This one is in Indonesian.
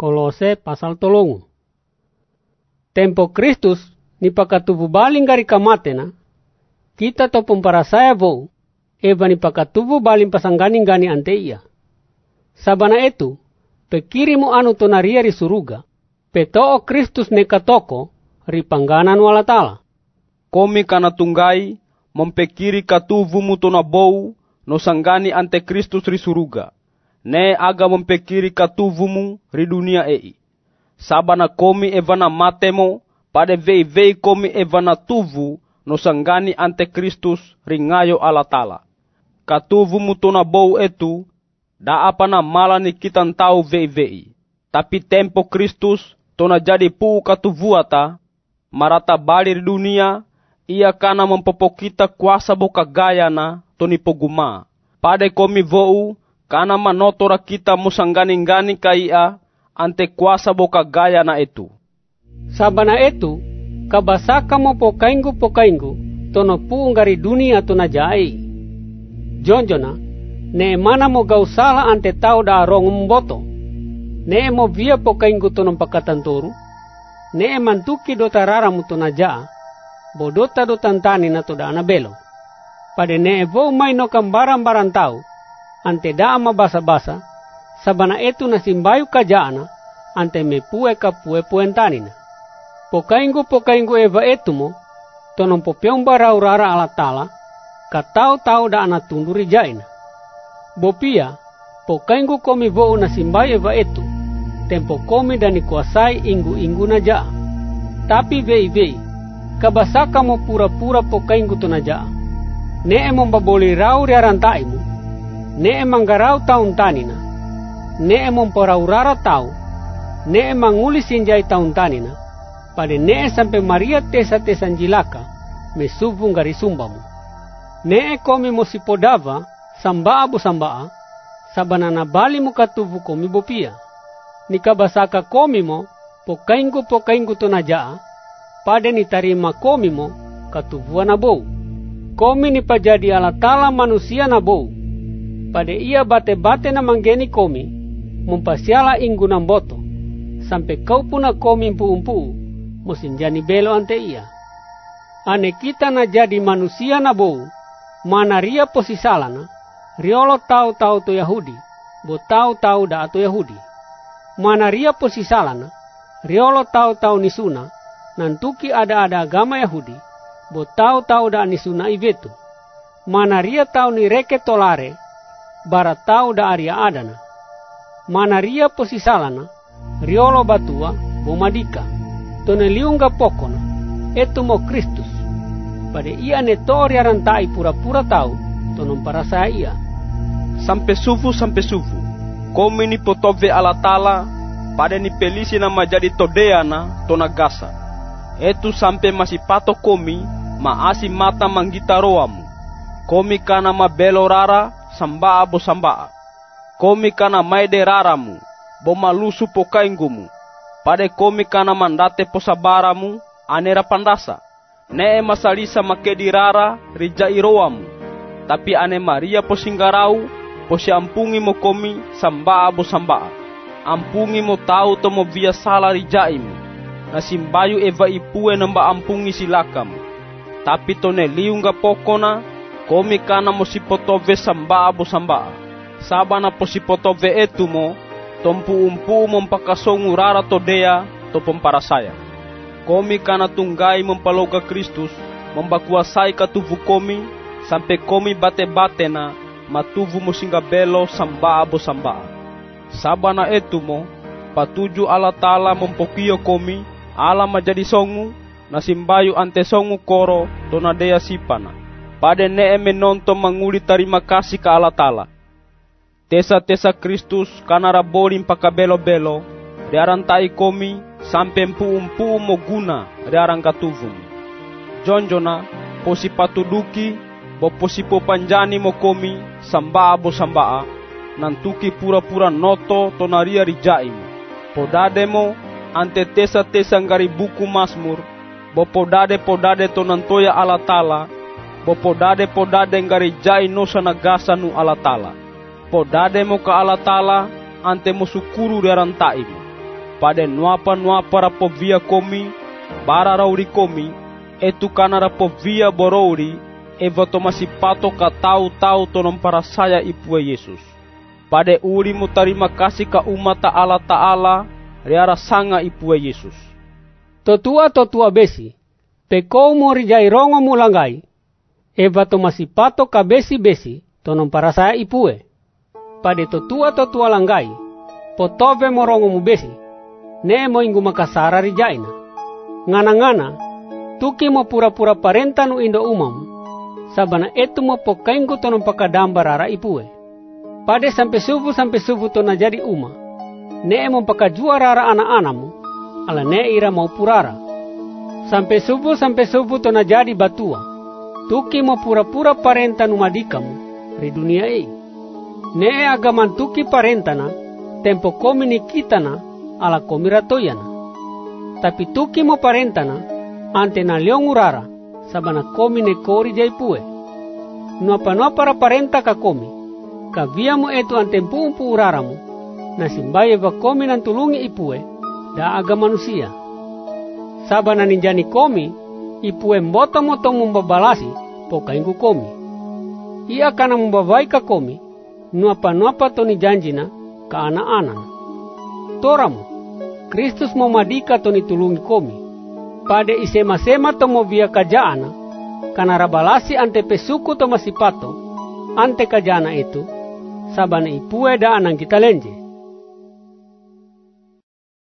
Kolose pasal tolongu. Tempo Kristus ni pakatubu baling gari kamatena, kita to saya vou, eba ni pakatubu baling pasangganing-gani ante iya. Sabana itu, pekirimu anu tonaria ri suruga, petoo Kristus ne katoko, ri pangganan wala tala. Komi kana tunggai, mempekiri katuvumu tona bou, no sanggani ante Kristus ri suruga ne aga mempekiri katuvumu ri dunia ei. Sabana komi evana matemo, pada vei vei komi evana tuvu no sanggani ante Kristus ringayo ala tala. Katuvumu tona bou etu, da apa na mala ni kita tau vei vei. Tapi tempo Kristus tona jadi pu katuvuata, marata bali dunia, ia kana mempopokita kuasa boka gayana toni poguma. Pada komi vou, kana manotora kita musanggani-gani kaia ante kuasa boka gaya na itu. Sabana itu, kabasaka mo pokaingu pokaingu, tono gari dunia tona jai. Jonjona, ne mana mo gau sala ante tau da rong mboto. Ne mo via pokaingu tono pakatan toru. Ne mantuki dota rara mo tona ja. Bodota do tantani na to da anabelo. Pade ne vo mai no kambaran-baran tau ante dama basa-basa, sabana etu na simbayu kajana, ante me pue ka pue puentanina. Pokaingu pokaingu eva etumo, tonon popiong barau rara ala tala, ka tau tau da ana tunduri jaina. Bopia, pokaingu komi vou na simbayu eva etu, tempo komi dani kuasai ingu ingu na ja. Tapi vei vei, kabasaka mo pura-pura pokaingu to na ja. Ne emong baboli rau riarantaimu, ne emang garau taun tanina, ne poraurara tau, ne emang uli sinjai taun tanina, pada ne sampai Maria tesa tesa jilaka, me suvung gari sumbamu. Ne komi podava, sambaa bu sambaa, sabanana bali muka tuvu komi bopia. Nika basaka komi mo, pokaingu pokaingu tonaja, pada ni tarima komi mo, katuvuan nabou. Komi ni pajadi ala tala manusia nabou pada ia bate-bate na manggeni komi, mumpasiala inggu boto, sampai kau puna komi umpu-umpu, musim jani belo ante ia. Ane kita na jadi manusia na bou, mana ria posisalana, riolo tau-tau to Yahudi, bo tau-tau da ato Yahudi. Mana ria posisalana, riolo tau-tau nisuna, nantuki ada-ada agama Yahudi, bo tau-tau da nisuna ivetu. Mana ria tau ni reke tolare, baratau da aria adana. Mana ria posisalana, riolo batua, bomadika, tone liunga pokona, etu mo Kristus. Pada ia ne tori arantai pura-pura tau, tonon saya ia. Sampai sufu sampai sufu, komi ni potove ala tala, pada ni pelisi na majadi todeana tona gasa. Etu sampai masih pato komi, maasi mata manggita roamu. Komi kana mabelo rara, sambaa bo sambaa. Komi kana maide raramu, bo malusu po kaingumu. Pade komi kana mandate po sabaramu, anera pandasa. Ne masalisa makedi rara rija iroamu. Tapi ane Maria po singgarau, po si mo komi sambaa bo sambaa. Ampungi mo tau to mo via sala rijaimu. Na simbayu eva ipue namba ampungi silakamu. Tapi to ne liunga pokona komi kana mo sipotove samba abo samba. Sabana po sipotove etu mo, tompu umpu mompakasongu rara todea to saya. Komi kana tunggai mempaloga Kristus, membakuasai katuvu komi, sampai komi bate-bate na matuvu mo singa belo samba abo samba. Sabana etu mo, patuju ala tala mempokio komi, ala majadi songu, nasimbayu ante songu koro tonadea sipana pada ne menonton manguli terima kasih ke Allah Ta'ala. Tesa-tesa Kristus kanara bolim pakabelo-belo, tai komi sampai empu-empu mo guna arang katuvum. Jonjona, posi patuduki, bo posi popanjani mo komi, sambaa bo sambaa, nantuki pura-pura noto tonaria rijaim. Podade mo, ante tesa-tesa ngari buku masmur, bo podade-podade tonantoya ala tala, bo podade ngari jai nosa nagasa nu ala tala. Podade mo ka ala ante mo sukuru rantai mo. Pade nuapa-nuapa rapovia komi, bara rauri komi, etu kana rapovia borouri, eva tomasi pato ka tau-tau tonom para saya ipue Yesus. Pade uri mu tarima kasih ka umat ta'ala ta'ala, reara sanga ipue Yesus. Totua-totua besi, pekou mo rijai rongo mulangai, eva tomasi pato ka besi-besi, para saya ipue. Pade totua-totua langgai, potove morongo mu besi, ne mo ingu makasara rijaina. Ngana-ngana, tuki mo pura-pura parenta nu indo umam, sabana etu mo pokaingku tonon pakadamba rara ipue. Pade sampai subuh sampai subuh tona jadi uma, ne mo pakajua rara anak-anamu, ala ne ira mau purara. Sampai subuh sampai subuh tona jadi batua, tuki mo pura-pura parenta madikamu, ri dunia ei. Ne agaman tuki parentana, tempo komini kitana, ala komira toyana. Tapi tuki mo parentana ante na leong urara sabana komi ne kori jai pue. Nuapa nuapa ra parenta ka komi. Ka via mo etu ante pumpu urara mo. Na simbaye va komi nan tulungi ipue da aga manusia. Sabana ninjani komi ipue mbota moto mumbabalasi poka ingu komi. Ia kana mumbabai ka komi nuapa nuapa toni janjina ka ana-ana. Toramu Kristus mo madika to nitulungi komi. Pade isema-sema to mo via kajana, kana rabalasi ante pesuku to masipato, ante kajana itu, sabana ipue da anang kita lenje.